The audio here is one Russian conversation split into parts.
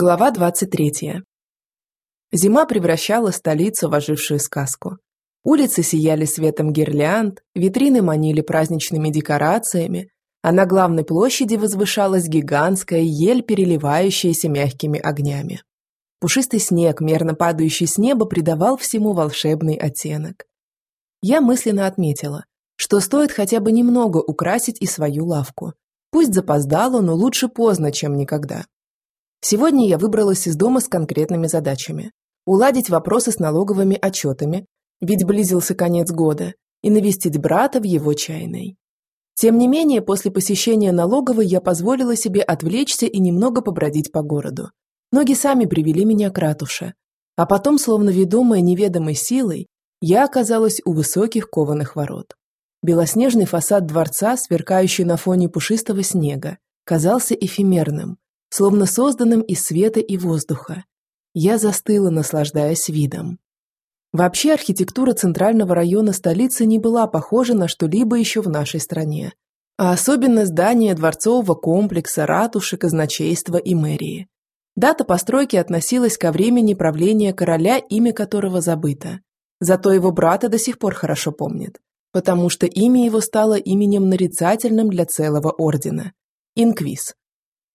Глава 23. Зима превращала столицу в ожившую сказку. Улицы сияли светом гирлянд, витрины манили праздничными декорациями, а на главной площади возвышалась гигантская ель, переливающаяся мягкими огнями. Пушистый снег, мерно падающий с неба, придавал всему волшебный оттенок. Я мысленно отметила, что стоит хотя бы немного украсить и свою лавку. Пусть запоздало, но лучше поздно, чем никогда. Сегодня я выбралась из дома с конкретными задачами. Уладить вопросы с налоговыми отчетами, ведь близился конец года, и навестить брата в его чайной. Тем не менее, после посещения налоговой я позволила себе отвлечься и немного побродить по городу. Ноги сами привели меня к ратуше. А потом, словно ведомая неведомой силой, я оказалась у высоких кованых ворот. Белоснежный фасад дворца, сверкающий на фоне пушистого снега, казался эфемерным, словно созданным из света и воздуха. Я застыла, наслаждаясь видом. Вообще архитектура центрального района столицы не была похожа на что-либо еще в нашей стране, а особенно здания дворцового комплекса, ратуши, казначейства и мэрии. Дата постройки относилась ко времени правления короля, имя которого забыто. Зато его брата до сих пор хорошо помнит, потому что имя его стало именем нарицательным для целого ордена – Инквиз.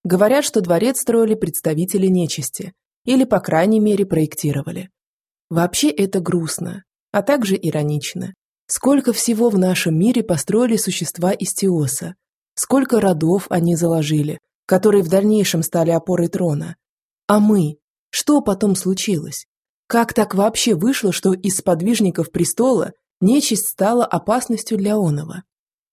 Говорят, что дворец строили представители нечисти, или, по крайней мере, проектировали. Вообще это грустно, а также иронично. Сколько всего в нашем мире построили существа из Теоса, сколько родов они заложили, которые в дальнейшем стали опорой трона. А мы? Что потом случилось? Как так вообще вышло, что из сподвижников престола нечисть стала опасностью для Онова?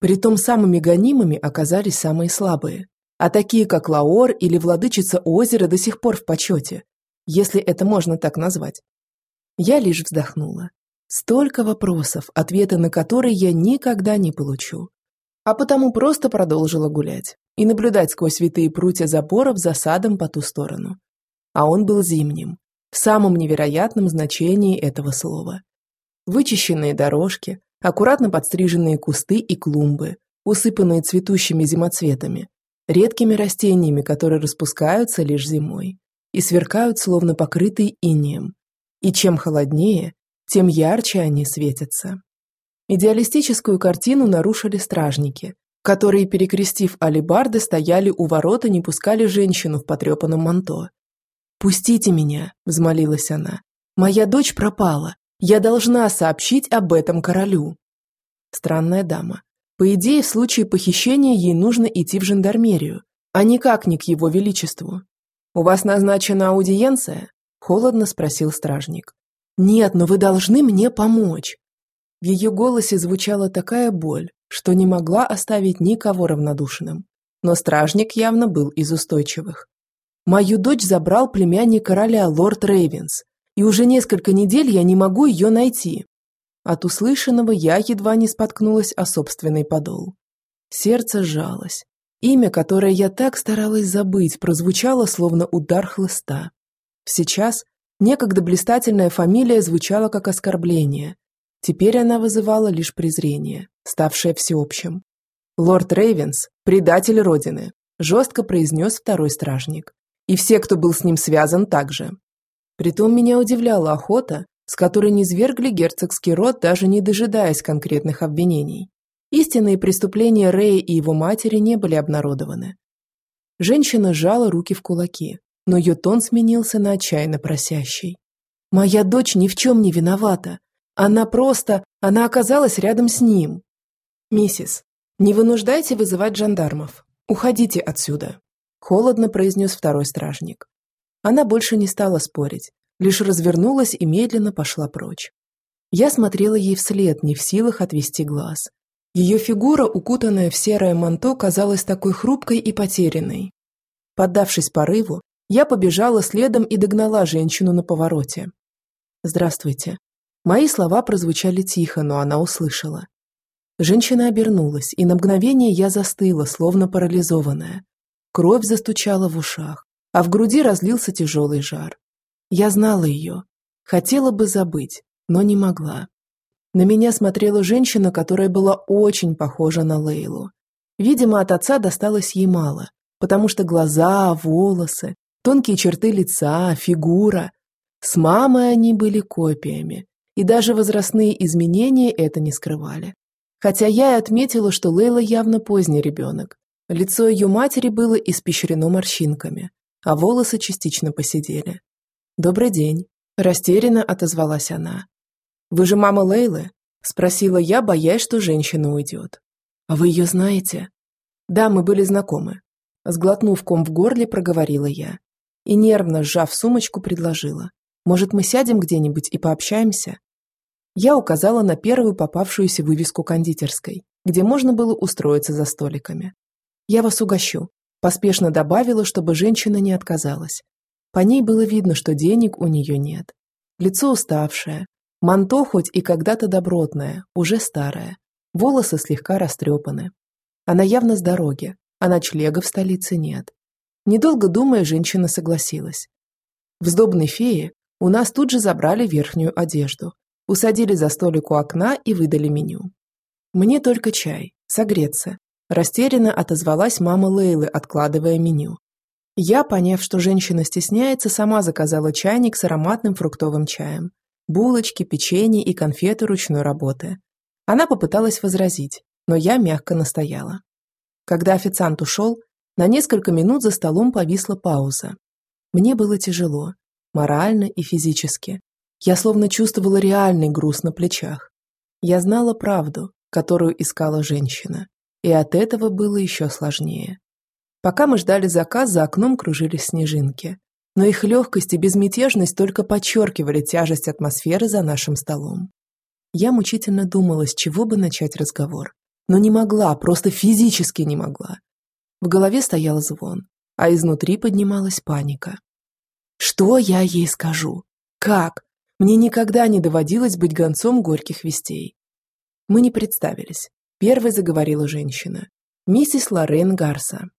Притом самыми гонимыми оказались самые слабые а такие, как Лаор или Владычица озера, до сих пор в почете, если это можно так назвать. Я лишь вздохнула. Столько вопросов, ответы на которые я никогда не получу. А потому просто продолжила гулять и наблюдать сквозь витые прутья заборов за садом по ту сторону. А он был зимним, в самом невероятном значении этого слова. Вычищенные дорожки, аккуратно подстриженные кусты и клумбы, усыпанные цветущими зимоцветами, редкими растениями, которые распускаются лишь зимой и сверкают, словно покрытые инеем. И чем холоднее, тем ярче они светятся. Идеалистическую картину нарушили стражники, которые, перекрестив алибарды, стояли у ворот и не пускали женщину в потрепанном манто. «Пустите меня», – взмолилась она. «Моя дочь пропала. Я должна сообщить об этом королю». Странная дама. По идее, в случае похищения ей нужно идти в жандармерию, а никак не к его величеству. «У вас назначена аудиенция?» – холодно спросил стражник. «Нет, но вы должны мне помочь». В ее голосе звучала такая боль, что не могла оставить никого равнодушным. Но стражник явно был из устойчивых. «Мою дочь забрал племянник короля, лорд Рейвенс, и уже несколько недель я не могу ее найти. От услышанного я едва не споткнулась о собственный подол. Сердце сжалось. Имя, которое я так старалась забыть, прозвучало словно удар хлыста. Сейчас некогда блистательная фамилия звучала как оскорбление. Теперь она вызывала лишь презрение, ставшее всеобщим. «Лорд Рейвенс – предатель Родины», – жестко произнес второй стражник. «И все, кто был с ним связан, также». Притом меня удивляла охота, с которой низвергли герцогский род, даже не дожидаясь конкретных обвинений. Истинные преступления Рэя и его матери не были обнародованы. Женщина сжала руки в кулаки, но ее тон сменился на отчаянно просящий. «Моя дочь ни в чем не виновата. Она просто... Она оказалась рядом с ним. Миссис, не вынуждайте вызывать жандармов. Уходите отсюда», – холодно произнес второй стражник. Она больше не стала спорить, лишь развернулась и медленно пошла прочь. Я смотрела ей вслед, не в силах отвести глаз. Ее фигура, укутанная в серое манто, казалась такой хрупкой и потерянной. Поддавшись порыву, я побежала следом и догнала женщину на повороте. «Здравствуйте». Мои слова прозвучали тихо, но она услышала. Женщина обернулась, и на мгновение я застыла, словно парализованная. Кровь застучала в ушах, а в груди разлился тяжелый жар. Я знала ее. Хотела бы забыть, но не могла. На меня смотрела женщина, которая была очень похожа на Лейлу. Видимо, от отца досталось ей мало, потому что глаза, волосы, Тонкие черты лица, фигура. С мамой они были копиями, и даже возрастные изменения это не скрывали. Хотя я и отметила, что Лейла явно поздний ребенок. Лицо ее матери было испещрено морщинками, а волосы частично посидели. «Добрый день», – растерянно отозвалась она. «Вы же мама Лейлы?» – спросила я, боясь, что женщина уйдет. «А вы ее знаете?» «Да, мы были знакомы». Сглотнув ком в горле, проговорила я. И нервно сжав сумочку, предложила. «Может, мы сядем где-нибудь и пообщаемся?» Я указала на первую попавшуюся вывеску кондитерской, где можно было устроиться за столиками. «Я вас угощу», – поспешно добавила, чтобы женщина не отказалась. По ней было видно, что денег у нее нет. Лицо уставшее, манто хоть и когда-то добротное, уже старое, волосы слегка растрепаны. Она явно с дороги, а ночлега в столице нет. Недолго думая, женщина согласилась. В сдобной фее у нас тут же забрали верхнюю одежду, усадили за столик у окна и выдали меню. Мне только чай, согреться. Растерянно отозвалась мама Лейлы, откладывая меню. Я, поняв, что женщина стесняется, сама заказала чайник с ароматным фруктовым чаем. Булочки, печенье и конфеты ручной работы. Она попыталась возразить, но я мягко настояла. Когда официант ушел, на несколько минут за столом повисла пауза. Мне было тяжело, морально и физически. Я словно чувствовала реальный груз на плечах. Я знала правду, которую искала женщина, и от этого было еще сложнее. Пока мы ждали заказ, за окном кружились снежинки, но их легкость и безмятежность только подчеркивали тяжесть атмосферы за нашим столом. Я мучительно думала, с чего бы начать разговор, но не могла, просто физически не могла. В голове стоял звон, а изнутри поднималась паника. Что я ей скажу? Как? Мне никогда не доводилось быть гонцом горьких вестей. Мы не представились. Первой заговорила женщина. Миссис Лоррейн Гарса.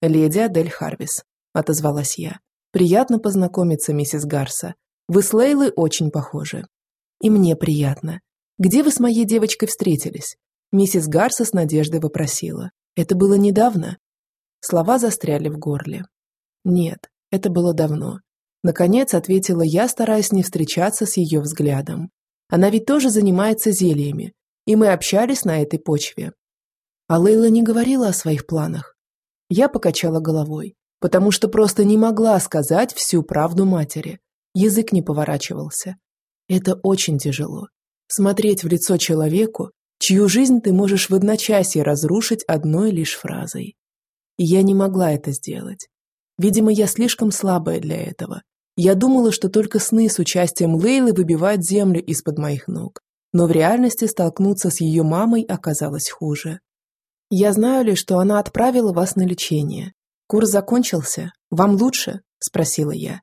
«Леди Адель Харвис», — отозвалась я. «Приятно познакомиться, миссис Гарса. Вы с Лейлой очень похожи». «И мне приятно. Где вы с моей девочкой встретились?» Миссис Гарса с надеждой вопросила. «Это было недавно?» Слова застряли в горле. «Нет, это было давно. Наконец ответила я, стараясь не встречаться с ее взглядом. Она ведь тоже занимается зельями, и мы общались на этой почве. А Лейла не говорила о своих планах. Я покачала головой, потому что просто не могла сказать всю правду матери. Язык не поворачивался. Это очень тяжело. Смотреть в лицо человеку, чью жизнь ты можешь в одночасье разрушить одной лишь фразой. И я не могла это сделать. Видимо, я слишком слабая для этого. Я думала, что только сны с участием Лейлы выбивают землю из-под моих ног. Но в реальности столкнуться с ее мамой оказалось хуже. «Я знаю ли, что она отправила вас на лечение. Курс закончился. Вам лучше?» – спросила я.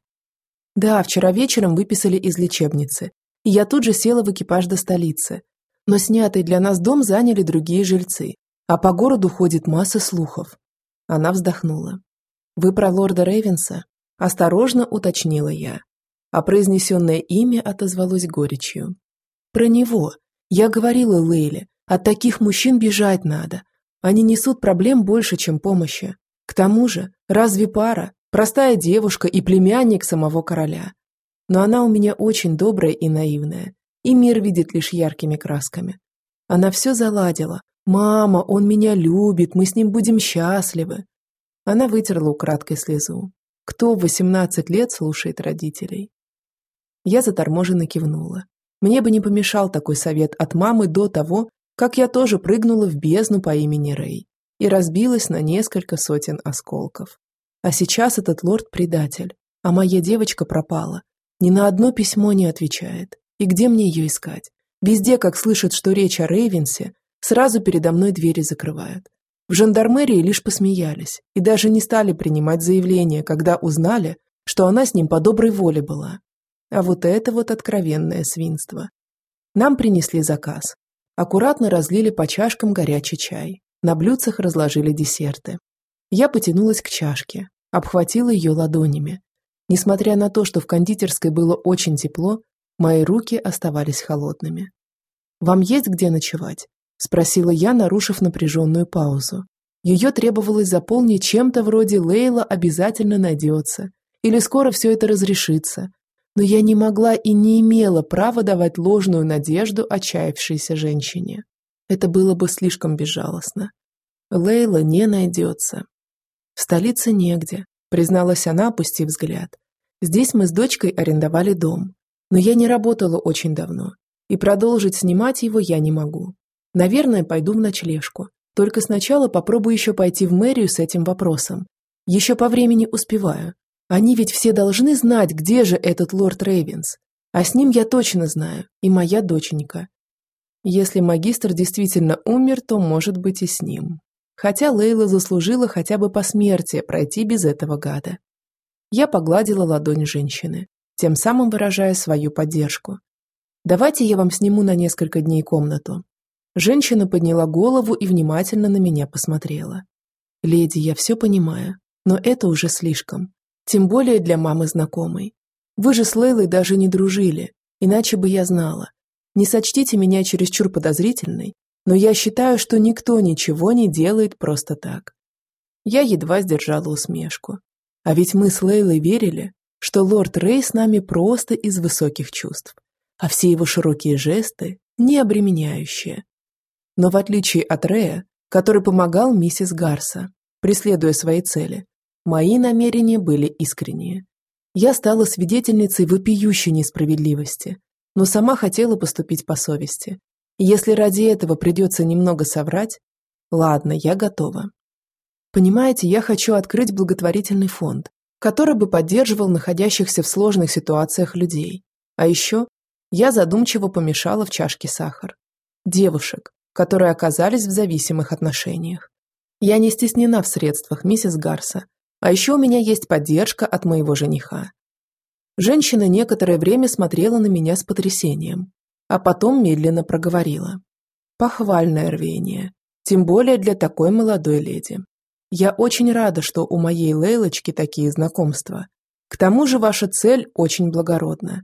«Да, вчера вечером выписали из лечебницы. И я тут же села в экипаж до столицы. Но снятый для нас дом заняли другие жильцы. А по городу ходит масса слухов». Она вздохнула. «Вы про лорда Рейвенса?» – осторожно уточнила я. А произнесенное имя отозвалось горечью. «Про него. Я говорила Лейле, от таких мужчин бежать надо. Они несут проблем больше, чем помощи. К тому же, разве пара? Простая девушка и племянник самого короля. Но она у меня очень добрая и наивная, и мир видит лишь яркими красками. Она все заладила. «Мама, он меня любит, мы с ним будем счастливы. Она вытерла украдкой слезу. Кто в 18 лет слушает родителей? Я заторможенно кивнула. Мне бы не помешал такой совет от мамы до того, как я тоже прыгнула в бездну по имени Рэй и разбилась на несколько сотен осколков. А сейчас этот лорд предатель, а моя девочка пропала. Ни на одно письмо не отвечает. И где мне ее искать? Везде, как слышат, что речь о Рейвенсе, сразу передо мной двери закрывают. В жандармерии лишь посмеялись и даже не стали принимать заявление, когда узнали, что она с ним по доброй воле была. А вот это вот откровенное свинство. Нам принесли заказ. Аккуратно разлили по чашкам горячий чай. На блюдцах разложили десерты. Я потянулась к чашке, обхватила ее ладонями. Несмотря на то, что в кондитерской было очень тепло, мои руки оставались холодными. «Вам есть где ночевать?» – спросила я, нарушив напряженную паузу. Ее требовалось заполнить чем-то вроде «Лейла обязательно найдется» или скоро все это разрешится. Но я не могла и не имела права давать ложную надежду отчаявшейся женщине. Это было бы слишком безжалостно. Лейла не найдется. В столице негде, призналась она, опустив взгляд. Здесь мы с дочкой арендовали дом. Но я не работала очень давно, и продолжить снимать его я не могу. Наверное, пойду в ночлежку. Только сначала попробую еще пойти в мэрию с этим вопросом. Еще по времени успеваю. Они ведь все должны знать, где же этот лорд Рейвенс. А с ним я точно знаю, и моя доченька. Если магистр действительно умер, то может быть и с ним. Хотя Лейла заслужила хотя бы по смерти пройти без этого гада. Я погладила ладонь женщины, тем самым выражая свою поддержку. «Давайте я вам сниму на несколько дней комнату». Женщина подняла голову и внимательно на меня посмотрела. «Леди, я все понимаю, но это уже слишком. Тем более для мамы знакомой. Вы же с Лейлой даже не дружили, иначе бы я знала. Не сочтите меня чересчур подозрительной, но я считаю, что никто ничего не делает просто так. Я едва сдержала усмешку. А ведь мы с Лейлой верили, что лорд Рэй с нами просто из высоких чувств, а все его широкие жесты не обременяющие. Но в отличие от Рэя, который помогал миссис Гарса, преследуя свои цели, мои намерения были искренние. Я стала свидетельницей вопиющей несправедливости, но сама хотела поступить по совести. Если ради этого придется немного соврать, ладно, я готова. Понимаете, я хочу открыть благотворительный фонд, который бы поддерживал находящихся в сложных ситуациях людей. А еще я задумчиво помешала в чашке сахар. Девушек, которые оказались в зависимых отношениях. Я не стеснена в средствах, миссис Гарса. А еще у меня есть поддержка от моего жениха. Женщина некоторое время смотрела на меня с потрясением, а потом медленно проговорила. Похвальное рвение, тем более для такой молодой леди. Я очень рада, что у моей Лейлочки такие знакомства. К тому же ваша цель очень благородна.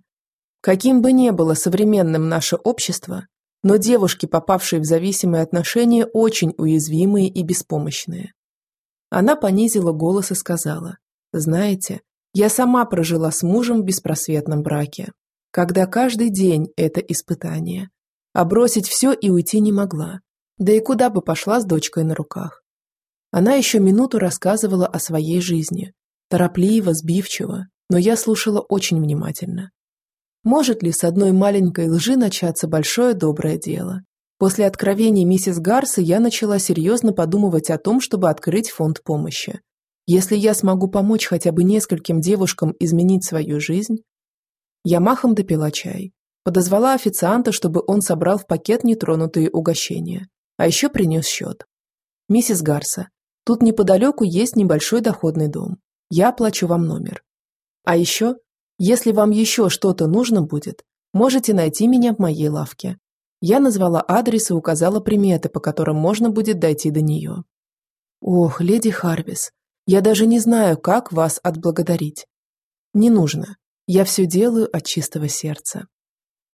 Каким бы ни было современным наше общество, но девушки, попавшие в зависимые отношения, очень уязвимые и беспомощные. Она понизила голос и сказала, «Знаете, я сама прожила с мужем в беспросветном браке, когда каждый день это испытание. А бросить все и уйти не могла. Да и куда бы пошла с дочкой на руках. Она еще минуту рассказывала о своей жизни. Торопливо, сбивчиво, но я слушала очень внимательно. Может ли с одной маленькой лжи начаться большое доброе дело? После откровения миссис Гарса я начала серьезно подумывать о том, чтобы открыть фонд помощи. Если я смогу помочь хотя бы нескольким девушкам изменить свою жизнь... Я махом допила чай. Подозвала официанта, чтобы он собрал в пакет нетронутые угощения. А еще принес счет. «Миссис Гарса, тут неподалеку есть небольшой доходный дом. Я оплачу вам номер. А еще, если вам еще что-то нужно будет, можете найти меня в моей лавке. Я назвала адрес и указала приметы, по которым можно будет дойти до нее. Ох, леди Харвис, я даже не знаю, как вас отблагодарить. Не нужно. Я все делаю от чистого сердца.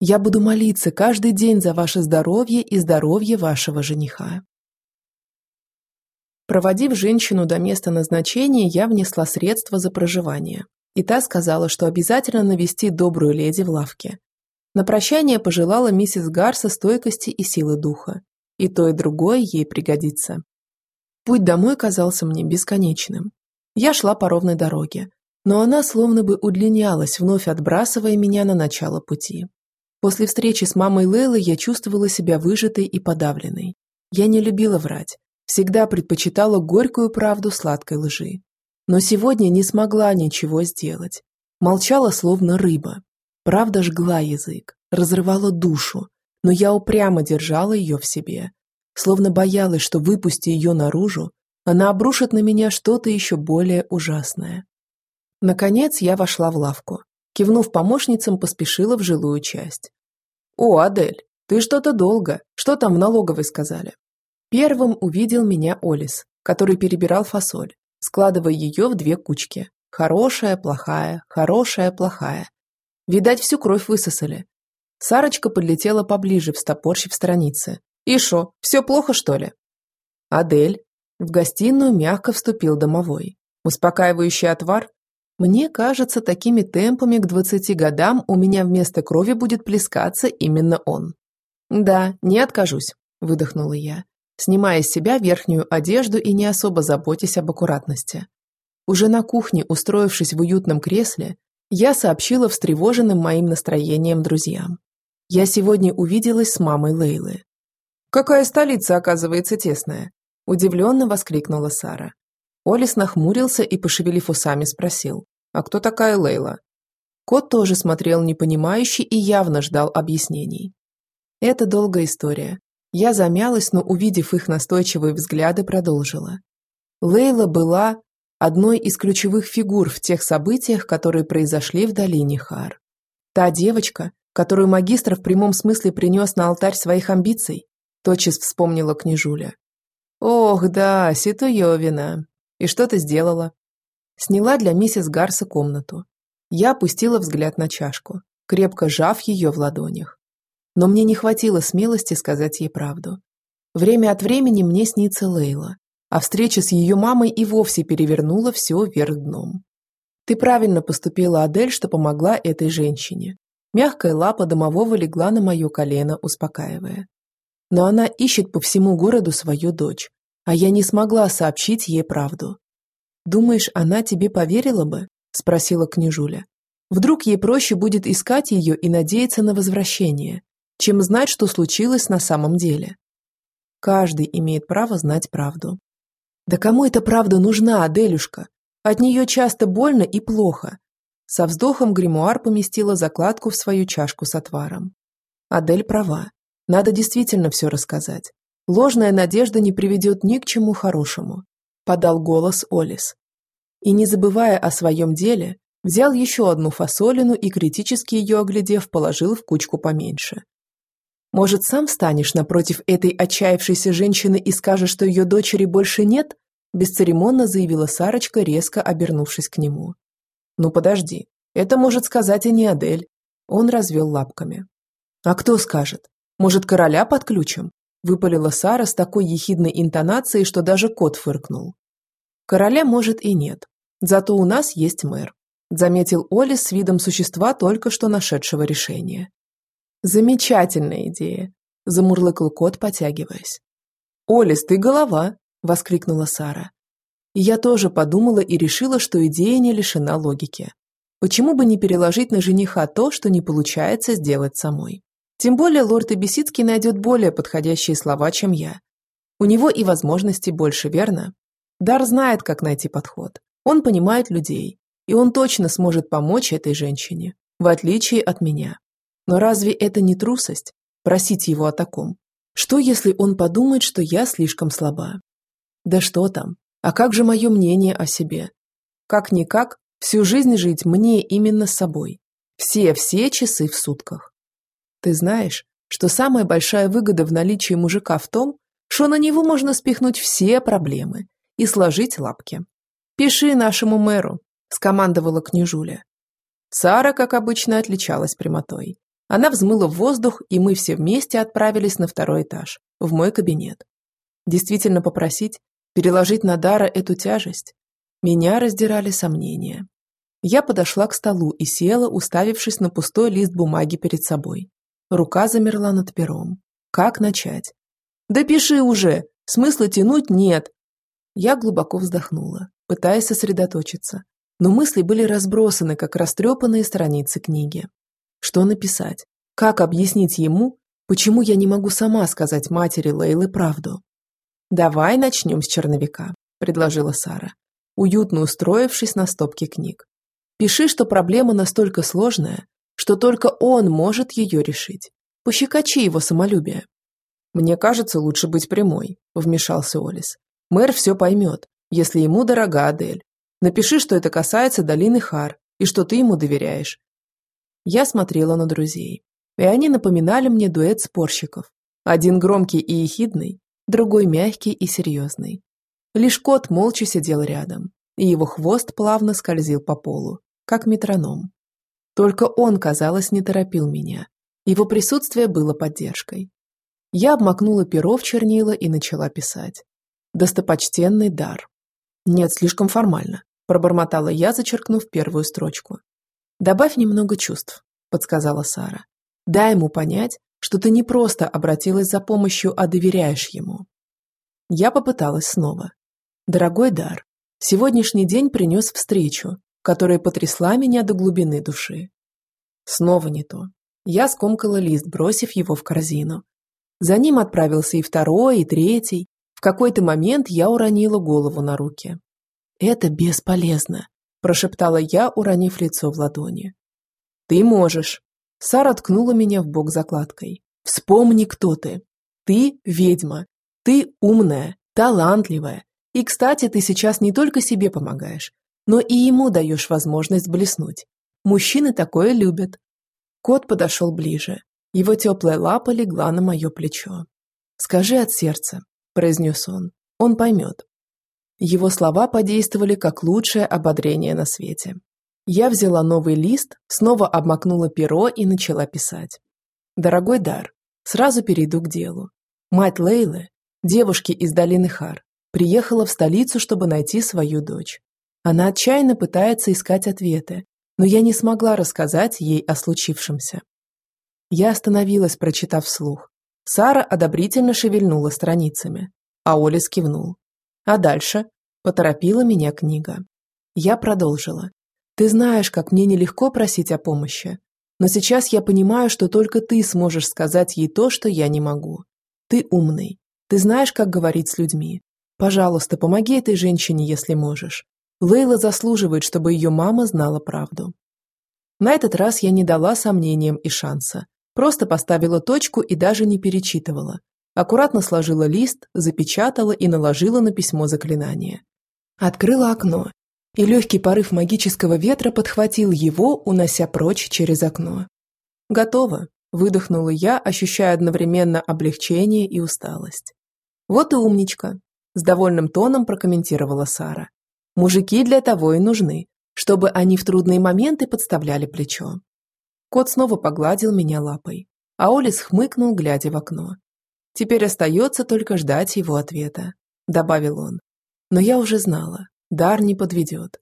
Я буду молиться каждый день за ваше здоровье и здоровье вашего жениха. Проводив женщину до места назначения, я внесла средства за проживание. И та сказала, что обязательно навести добрую леди в лавке. На прощание пожелала миссис Гарса стойкости и силы духа. И то, и другое ей пригодится. Путь домой казался мне бесконечным. Я шла по ровной дороге, но она словно бы удлинялась, вновь отбрасывая меня на начало пути. После встречи с мамой Лейлы я чувствовала себя выжатой и подавленной. Я не любила врать, всегда предпочитала горькую правду сладкой лжи. Но сегодня не смогла ничего сделать. Молчала, словно рыба. Правда жгла язык, разрывала душу, но я упрямо держала ее в себе, словно боялась, что выпусти ее наружу, она обрушит на меня что-то еще более ужасное. Наконец я вошла в лавку. Кивнув помощницам, поспешила в жилую часть. «О, Адель, ты что-то долго. Что там в налоговой сказали?» Первым увидел меня Олис, который перебирал фасоль, складывая ее в две кучки. Хорошая, плохая, хорошая, плохая. Видать, всю кровь высосали. Сарочка подлетела поближе, встопорщив страницы. «И шо, все плохо, что ли?» «Адель». В гостиную мягко вступил домовой. «Успокаивающий отвар?» Мне кажется, такими темпами к двадцати годам у меня вместо крови будет плескаться именно он. Да, не откажусь, выдохнула я, снимая с себя верхнюю одежду и не особо заботясь об аккуратности. Уже на кухне, устроившись в уютном кресле, я сообщила встревоженным моим настроением друзьям. Я сегодня увиделась с мамой Лейлы. «Какая столица, оказывается, тесная?» – удивленно воскликнула Сара. Олис нахмурился и, пошевелив усами, спросил, «А кто такая Лейла?» Кот тоже смотрел непонимающе и явно ждал объяснений. Это долгая история. Я замялась, но, увидев их настойчивые взгляды, продолжила. Лейла была одной из ключевых фигур в тех событиях, которые произошли в долине Хар. Та девочка, которую магистр в прямом смысле принес на алтарь своих амбиций, тотчас вспомнила княжуля. «Ох, да, Ситуевина. И что ты сделала? Сняла для миссис Гарса комнату. Я опустила взгляд на чашку, крепко сжав ее в ладонях. Но мне не хватило смелости сказать ей правду. Время от времени мне снится Лейла, а встреча с ее мамой и вовсе перевернула все вверх дном. Ты правильно поступила, Адель, что помогла этой женщине. Мягкая лапа домового легла на мое колено, успокаивая. Но она ищет по всему городу свою дочь, а я не смогла сообщить ей правду. «Думаешь, она тебе поверила бы?» – спросила княжуля. «Вдруг ей проще будет искать ее и надеяться на возвращение, чем знать, что случилось на самом деле?» Каждый имеет право знать правду. «Да кому эта правда нужна, Аделюшка? От нее часто больно и плохо». Со вздохом гримуар поместила закладку в свою чашку с отваром. Адель права. Надо действительно все рассказать. Ложная надежда не приведет ни к чему хорошему, подал голос Олис. И не забывая о своем деле, взял еще одну фасолину и, критически ее оглядев, положил в кучку поменьше. «Может, сам станешь напротив этой отчаявшейся женщины и скажешь, что ее дочери больше нет?» бесцеремонно заявила Сарочка, резко обернувшись к нему. «Ну подожди, это может сказать и не Адель». Он развел лапками. «А кто скажет? Может, короля подключим? выпалила Сара с такой ехидной интонацией, что даже кот фыркнул. Короля может и нет, зато у нас есть мэр, заметил Оли с видом существа, только что нашедшего решение. Замечательная идея, замурлыкал кот, потягиваясь. «Олис, ты голова!» – воскликнула Сара. Я тоже подумала и решила, что идея не лишена логики. Почему бы не переложить на жениха то, что не получается сделать самой? Тем более лорд Эбисицкий найдет более подходящие слова, чем я. У него и возможностей больше, верно? Дар знает, как найти подход. Он понимает людей, и он точно сможет помочь этой женщине, в отличие от меня. Но разве это не трусость? Просить его о таком. Что, если он подумает, что я слишком слаба? Да что там? А как же мое мнение о себе? Как-никак, всю жизнь жить мне именно с собой. Все-все часы в сутках. Ты знаешь, что самая большая выгода в наличии мужика в том, что на него можно спихнуть все проблемы и сложить лапки. «Пиши нашему мэру», – скомандовала княжуля. Сара, как обычно, отличалась прямотой. Она взмыла в воздух, и мы все вместе отправились на второй этаж, в мой кабинет. Действительно попросить, переложить на Дара эту тяжесть? Меня раздирали сомнения. Я подошла к столу и села, уставившись на пустой лист бумаги перед собой. Рука замерла над пером. Как начать? «Да пиши уже! Смысла тянуть нет!» Я глубоко вздохнула, пытаясь сосредоточиться. Но мысли были разбросаны, как растрепанные страницы книги. Что написать? Как объяснить ему, почему я не могу сама сказать матери Лейлы правду? «Давай начнем с черновика», – предложила Сара, уютно устроившись на стопке книг. «Пиши, что проблема настолько сложная, что только он может ее решить. Пощекочи его самолюбие. «Мне кажется, лучше быть прямой», – вмешался Олис. «Мэр все поймет, если ему дорога Адель. Напиши, что это касается долины Хар, и что ты ему доверяешь». Я смотрела на друзей, и они напоминали мне дуэт спорщиков. Один громкий и ехидный, другой мягкий и серьезный. Лишь кот молча сидел рядом, и его хвост плавно скользил по полу, как метроном. Только он, казалось, не торопил меня. Его присутствие было поддержкой. Я обмакнула перо в чернила и начала писать. Достопочтенный дар. Нет, слишком формально. пробормотала я, зачеркнув первую строчку. «Добавь немного чувств», – подсказала Сара. «Дай ему понять, что ты не просто обратилась за помощью, а доверяешь ему». Я попыталась снова. «Дорогой Дар, сегодняшний день принес встречу, которая потрясла меня до глубины души». Снова не то. Я скомкала лист, бросив его в корзину. За ним отправился и второй, и третий. В какой-то момент я уронила голову на руки. «Это бесполезно», – прошептала я, уронив лицо в ладони. «Ты можешь». Сара ткнула меня в бок закладкой. «Вспомни, кто ты. Ты ведьма. Ты умная, талантливая. И, кстати, ты сейчас не только себе помогаешь, но и ему даешь возможность блеснуть. Мужчины такое любят». Кот подошел ближе. Его теплая лапа легла на мое плечо. «Скажи от сердца», – произнес он. «Он поймет». Его слова подействовали как лучшее ободрение на свете. Я взяла новый лист, снова обмакнула перо и начала писать. «Дорогой Дар, сразу перейду к делу. Мать Лейлы, девушки из долины Хар, приехала в столицу, чтобы найти свою дочь. Она отчаянно пытается искать ответы, но я не смогла рассказать ей о случившемся. Я остановилась, прочитав вслух. Сара одобрительно шевельнула страницами, а Оля кивнул. А дальше поторопила меня книга. Я продолжила. Ты знаешь, как мне нелегко просить о помощи. Но сейчас я понимаю, что только ты сможешь сказать ей то, что я не могу. Ты умный. Ты знаешь, как говорить с людьми. Пожалуйста, помоги этой женщине, если можешь. Лейла заслуживает, чтобы ее мама знала правду. На этот раз я не дала сомнениям и шанса. Просто поставила точку и даже не перечитывала, аккуратно сложила лист, запечатала и наложила на письмо заклинание. Открыла окно, и легкий порыв магического ветра подхватил его, унося прочь через окно. «Готово», – выдохнула я, ощущая одновременно облегчение и усталость. «Вот и умничка», – с довольным тоном прокомментировала Сара. «Мужики для того и нужны, чтобы они в трудные моменты подставляли плечо». Кот снова погладил меня лапой, а Олис хмыкнул, глядя в окно. Теперь остается только ждать его ответа», – добавил он. Но я уже знала, дар не подведет.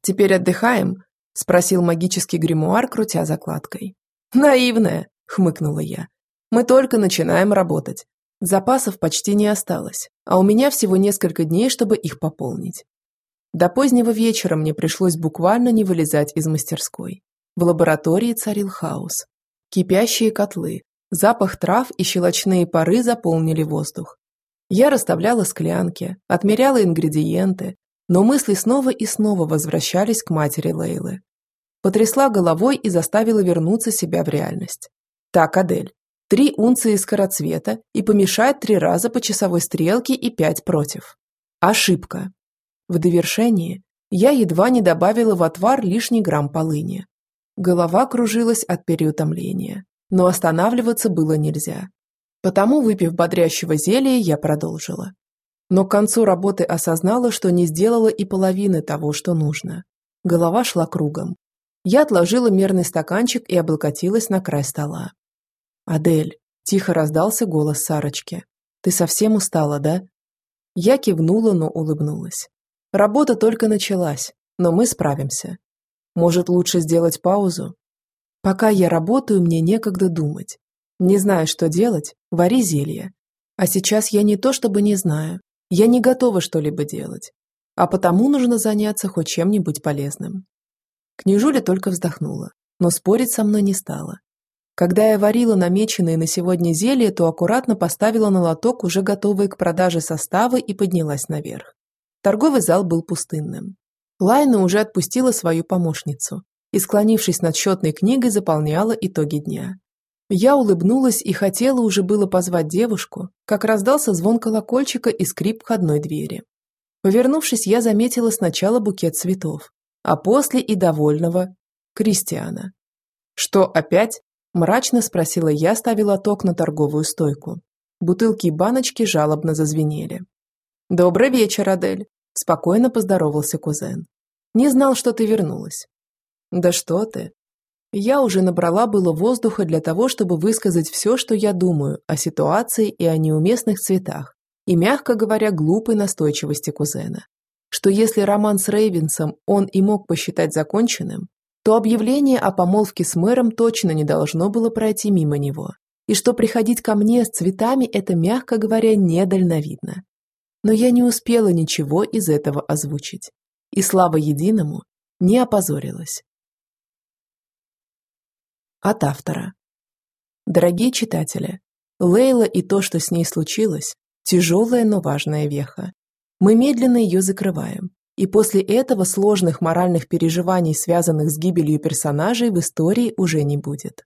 «Теперь отдыхаем?» – спросил магический гримуар, крутя закладкой. «Наивная!» – хмыкнула я. «Мы только начинаем работать. Запасов почти не осталось, а у меня всего несколько дней, чтобы их пополнить. До позднего вечера мне пришлось буквально не вылезать из мастерской. В лаборатории царил хаос. Кипящие котлы, Запах трав и щелочные пары заполнили воздух. Я расставляла склянки, отмеряла ингредиенты, но мысли снова и снова возвращались к матери Лейлы. Потрясла головой и заставила вернуться себя в реальность. Так, Адель, три унции скороцвета и помешать три раза по часовой стрелке и пять против. Ошибка. В довершении я едва не добавила в отвар лишний грамм полыни. Голова кружилась от переутомления но останавливаться было нельзя. Потому, выпив бодрящего зелья, я продолжила. Но к концу работы осознала, что не сделала и половины того, что нужно. Голова шла кругом. Я отложила мерный стаканчик и облокотилась на край стола. «Адель», – тихо раздался голос Сарочки, – «ты совсем устала, да?» Я кивнула, но улыбнулась. Работа только началась, но мы справимся. Может, лучше сделать паузу? Пока я работаю, мне некогда думать. Не знаю, что делать, вари зелье. А сейчас я не то чтобы не знаю, я не готова что-либо делать. А потому нужно заняться хоть чем-нибудь полезным. Княжуля только вздохнула, но спорить со мной не стала. Когда я варила намеченные на сегодня зелья, то аккуратно поставила на лоток уже готовые к продаже составы и поднялась наверх. Торговый зал был пустынным. Лайна уже отпустила свою помощницу, и, склонившись над счетной книгой, заполняла итоги дня. Я улыбнулась и хотела уже было позвать девушку, как раздался звон колокольчика и скрип входной двери. Повернувшись, я заметила сначала букет цветов, а после и довольного Кристиана. «Что, опять?» – мрачно спросила я, ставила ток на торговую стойку. Бутылки и баночки жалобно зазвенели. «Добрый вечер, Адель», – спокойно поздоровался кузен. «Не знал, что ты вернулась. Да что ты. Я уже набрала было воздуха для того, чтобы высказать все, что я думаю о ситуации и о неуместных цветах, и, мягко говоря, глупой настойчивости кузена. что если роман с Рейвенсом он и мог посчитать законченным, то объявление о помолвке с мэром точно не должно было пройти мимо него, и что приходить ко мне с цветами – это, мягко говоря, недальновидно. Но я не успела ничего из этого озвучить, и слава единому не опозорилась. От автора. Дорогие читатели, Лейла и то, что с ней случилось, тяжелая, но важная веха. Мы медленно ее закрываем, и после этого сложных моральных переживаний, связанных с гибелью персонажей, в истории уже не будет.